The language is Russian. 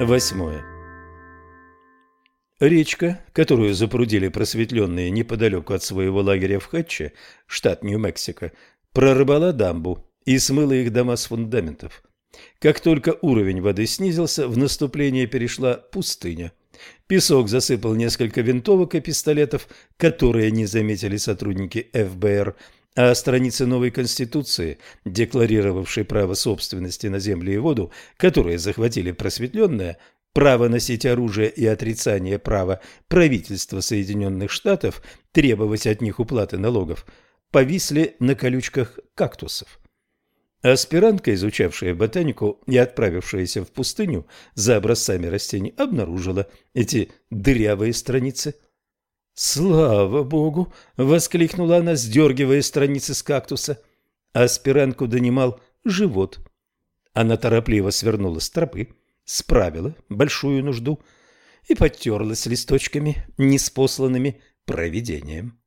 Восьмое. Речка, которую запрудили просветленные неподалеку от своего лагеря в Хатче, штат Нью-Мексико, прорвала дамбу и смыла их дома с фундаментов. Как только уровень воды снизился, в наступление перешла пустыня. Песок засыпал несколько винтовок и пистолетов, которые не заметили сотрудники ФБР, а страницы новой Конституции, декларировавшей право собственности на землю и воду, которые захватили просветленные, право носить оружие и отрицание права правительства Соединенных Штатов требовать от них уплаты налогов, повисли на колючках кактусов. Аспирантка, изучавшая ботанику и отправившаяся в пустыню за образцами растений, обнаружила эти дырявые страницы. «Слава богу!» — воскликнула она, сдергивая страницы с кактуса. Аспирантку донимал живот. Она торопливо свернула с тропы, справила большую нужду и подтерлась листочками, неспосланными провидением.